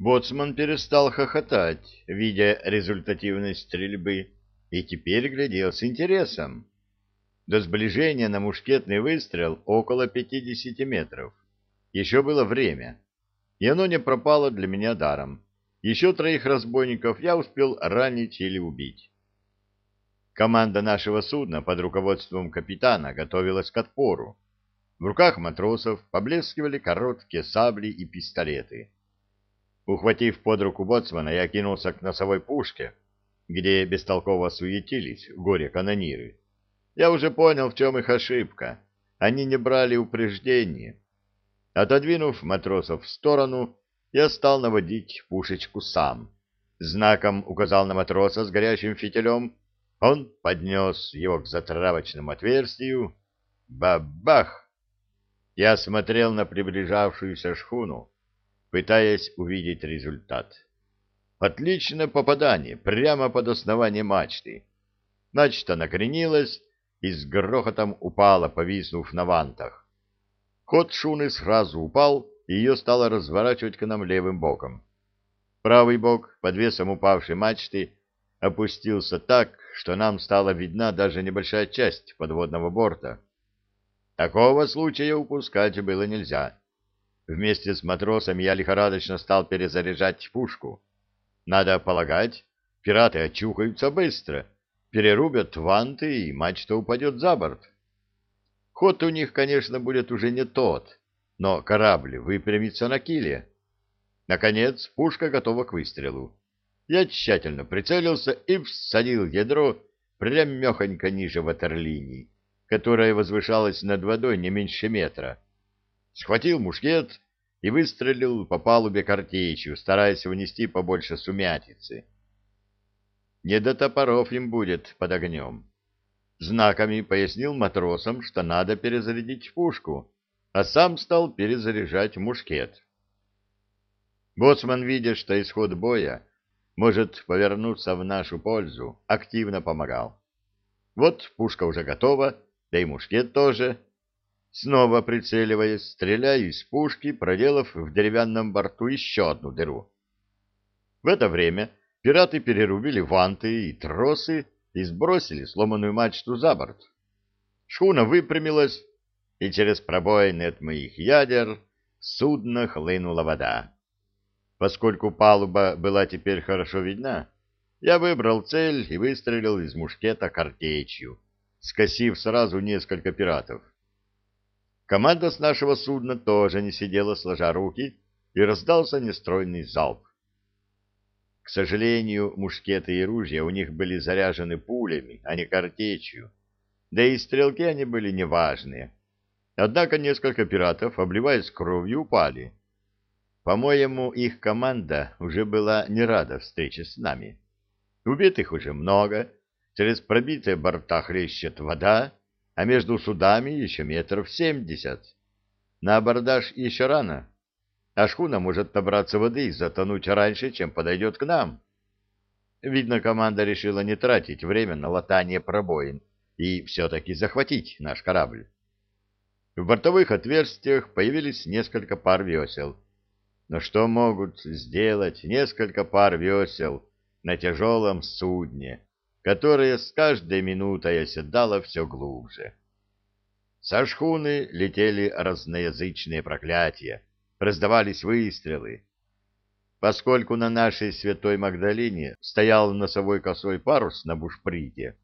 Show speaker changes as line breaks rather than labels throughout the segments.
Боцман перестал хохотать, видя результативность стрельбы, и теперь глядел с интересом. До сближения на мушкетный выстрел около 50 метров. Еще было время, и оно не пропало для меня даром. Еще троих разбойников я успел ранить или убить. Команда нашего судна под руководством капитана готовилась к отпору. В руках матросов поблескивали короткие сабли и пистолеты. Ухватив под руку боцмана, я кинулся к носовой пушке, где бестолково суетились горе-канониры. Я уже понял, в чем их ошибка. Они не брали упреждения. Отодвинув матросов в сторону, я стал наводить пушечку сам. Знаком указал на матроса с горящим фитилем. Он поднес его к затравочному отверстию. Бабах! Я смотрел на приближавшуюся шхуну, пытаясь увидеть результат. Отличное попадание, прямо под основание мачты. Мачта накренилась и с грохотом упала, повиснув на вантах. Ход шуны сразу упал, и ее стало разворачивать к нам левым боком. Правый бок, под весом упавшей мачты, опустился так, что нам стала видна даже небольшая часть подводного борта. Такого случая упускать было нельзя. Вместе с матросами я лихорадочно стал перезаряжать пушку. Надо полагать, пираты очухаются быстро, перерубят ванты, и мачта упадет за борт. Ход у них, конечно, будет уже не тот, но корабль выпрямится на киле. Наконец, пушка готова к выстрелу. Я тщательно прицелился и всадил ядро прямехонько ниже ватерлинии, которая возвышалась над водой не меньше метра. Схватил мушкет и выстрелил по палубе картечью, стараясь внести побольше сумятицы. Не до топоров им будет под огнем знаками пояснил матросам, что надо перезарядить пушку, а сам стал перезаряжать мушкет. Боцман, видя, что исход боя может повернуться в нашу пользу, активно помогал. Вот пушка уже готова, да и мушкет тоже. Снова прицеливаясь, стреляю из пушки, проделав в деревянном борту еще одну дыру. В это время пираты перерубили ванты и тросы, и сбросили сломанную мачту за борт. Шхуна выпрямилась, и через пробоины от моих ядер судно хлынула вода. Поскольку палуба была теперь хорошо видна, я выбрал цель и выстрелил из мушкета картечью, скосив сразу несколько пиратов. Команда с нашего судна тоже не сидела сложа руки, и раздался нестройный залп. К сожалению, мушкеты и ружья у них были заряжены пулями, а не картечью, да и стрелки они были неважные. Однако несколько пиратов, обливаясь кровью, упали. По-моему, их команда уже была не рада встрече с нами. Убитых уже много, через пробитые борта хлещет вода, а между судами еще метров семьдесят. На абордаж еще рано, а шхуна может набраться воды и затонуть раньше, чем подойдет к нам. Видно, команда решила не тратить время на латание пробоин и все-таки захватить наш корабль. В бортовых отверстиях появились несколько пар весел. Но что могут сделать несколько пар весел на тяжелом судне, которое с каждой минутой оседало все глубже? Со шхуны летели разноязычные проклятия, раздавались выстрелы. Поскольку на нашей Святой Магдалине стоял носовой косой парус на бушприте,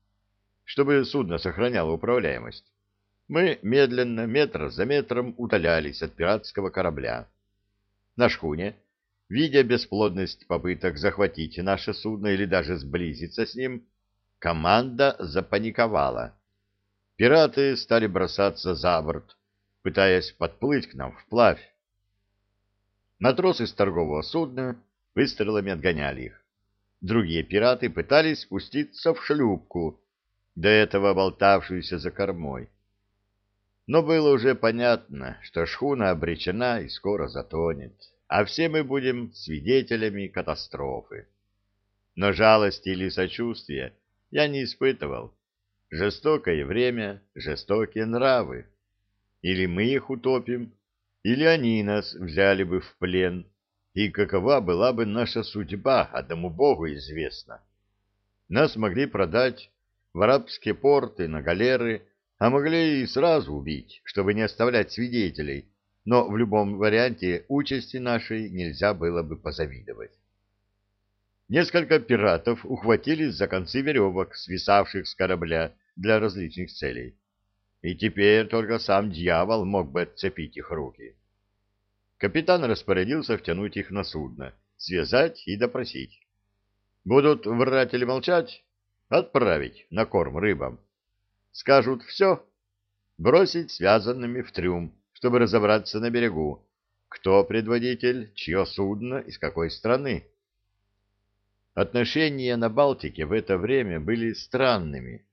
чтобы судно сохраняло управляемость, мы медленно, метр за метром, удалялись от пиратского корабля. На шхуне, видя бесплодность попыток захватить наше судно или даже сблизиться с ним, команда запаниковала. Пираты стали бросаться за борт, пытаясь подплыть к нам вплавь. Матросы с торгового судна выстрелами отгоняли их. Другие пираты пытались спуститься в шлюпку, до этого болтавшуюся за кормой. Но было уже понятно, что шхуна обречена и скоро затонет, а все мы будем свидетелями катастрофы. Но жалости или сочувствия я не испытывал. Жестокое время, жестокие нравы. Или мы их утопим, или они нас взяли бы в плен, и какова была бы наша судьба, одному Богу известно. Нас могли продать в арабские порты на галеры, а могли и сразу убить, чтобы не оставлять свидетелей, но в любом варианте участи нашей нельзя было бы позавидовать. Несколько пиратов ухватились за концы веревок, свисавших с корабля для различных целей. И теперь только сам дьявол мог бы отцепить их руки. Капитан распорядился втянуть их на судно, связать и допросить. Будут врать или молчать? Отправить на корм рыбам. Скажут «все», бросить связанными в трюм, чтобы разобраться на берегу, кто предводитель, чье судно и с какой страны. Отношения на Балтике в это время были странными.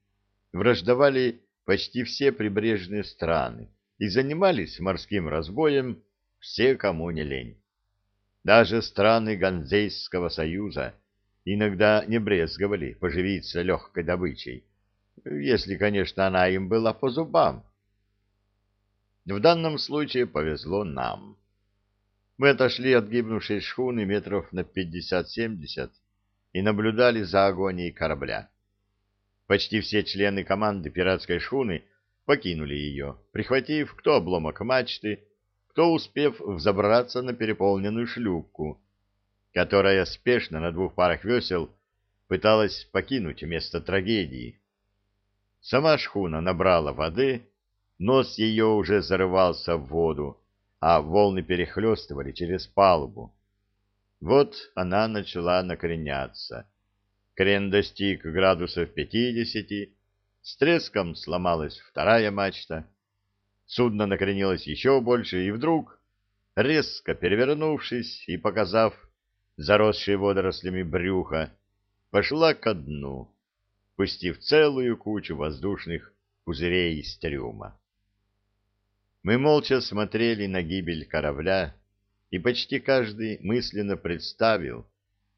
Враждовали почти все прибрежные страны и занимались морским разбоем все, кому не лень. Даже страны Ганзейского союза иногда не брезговали поживиться легкой добычей, если, конечно, она им была по зубам. В данном случае повезло нам. Мы отошли от гибнувшей шхуны метров на пятьдесят-семьдесят и наблюдали за агонией корабля. Почти все члены команды пиратской шхуны покинули ее, прихватив кто обломок мачты, кто успев взобраться на переполненную шлюпку, которая спешно на двух парах весел пыталась покинуть место трагедии. Сама шхуна набрала воды, нос ее уже зарывался в воду, а волны перехлестывали через палубу. Вот она начала накреняться. Крен достиг градусов пятидесяти, с треском сломалась вторая мачта. Судно накренилось еще больше, и вдруг, резко перевернувшись и показав заросшие водорослями брюха, пошла ко дну, пустив целую кучу воздушных пузырей из трюма. Мы молча смотрели на гибель корабля, и почти каждый мысленно представил,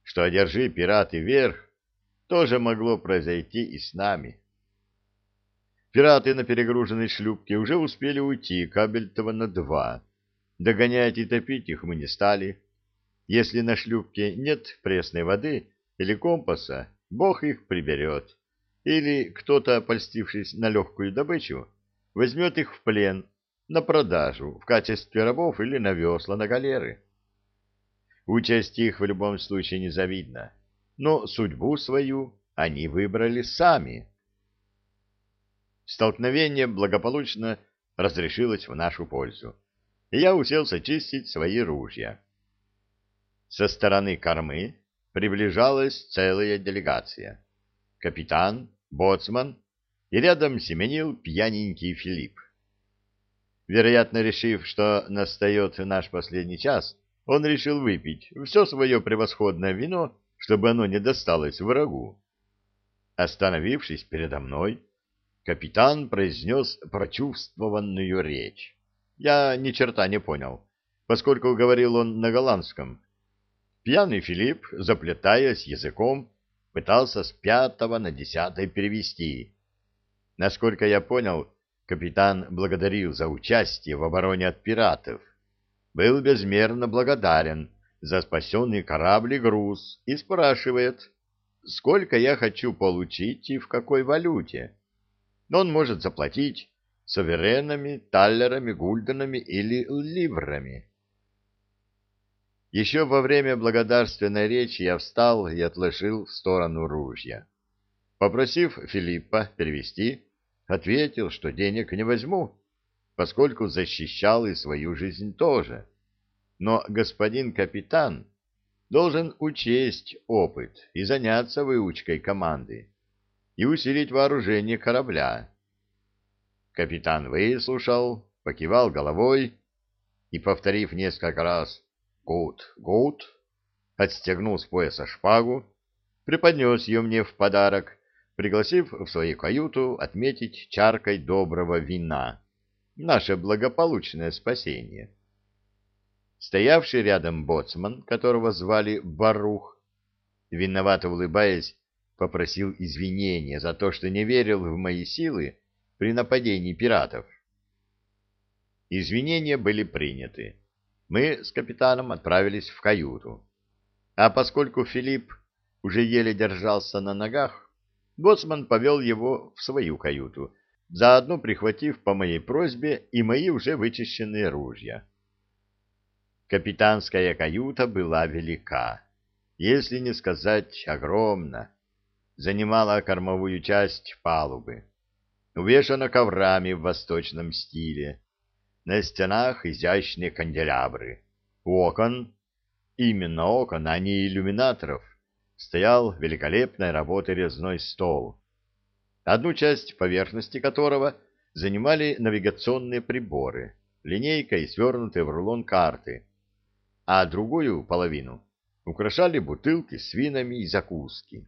что одержи пираты вверх, тоже могло произойти и с нами. Пираты на перегруженной шлюпке уже успели уйти кабельтова на два. Догонять и топить их мы не стали. Если на шлюпке нет пресной воды или компаса, Бог их приберет. Или кто-то, польстившись на легкую добычу, возьмет их в плен на продажу в качестве рабов или на весла на галеры. Участь их в любом случае незавидна, но судьбу свою они выбрали сами. Столкновение благополучно разрешилось в нашу пользу, и я уселся чистить свои ружья. Со стороны кормы приближалась целая делегация. Капитан, боцман и рядом семенил пьяненький Филипп. Вероятно, решив, что настает наш последний час, он решил выпить все свое превосходное вино, чтобы оно не досталось врагу. Остановившись передо мной, капитан произнес прочувствованную речь. Я ни черта не понял, поскольку говорил он на голландском. Пьяный Филипп, заплетаясь языком, пытался с пятого на десятое перевести. Насколько я понял, Капитан благодарил за участие в обороне от пиратов, был безмерно благодарен за спасенный корабль и груз и спрашивает, сколько я хочу получить и в какой валюте. Он может заплатить суверенами, таллерами, гульденами или ливрами. Еще во время благодарственной речи я встал и отложил в сторону ружья. Попросив Филиппа перевести, ответил, что денег не возьму, поскольку защищал и свою жизнь тоже. Но господин капитан должен учесть опыт и заняться выучкой команды и усилить вооружение корабля. Капитан выслушал, покивал головой и, повторив несколько раз «Гуд, гуд», отстегнул с пояса шпагу, преподнес ее мне в подарок пригласив в свою каюту отметить чаркой доброго вина наше благополучное спасение. Стоявший рядом боцман, которого звали Барух, виновато улыбаясь, попросил извинения за то, что не верил в мои силы при нападении пиратов. Извинения были приняты. мы с капитаном отправились в каюту. А поскольку Филипп уже еле держался на ногах, боцман повел его в свою каюту, заодно прихватив по моей просьбе и мои уже вычищенные ружья. Капитанская каюта была велика, если не сказать огромна, занимала кормовую часть палубы, увешана коврами в восточном стиле, на стенах изящные канделябры, окон, именно окон, а не иллюминаторов, стоял великолепной работы резной стол, одну часть поверхности которого занимали навигационные приборы, линейка и свернутые в рулон карты, а другую половину украшали бутылки с винами и закуски.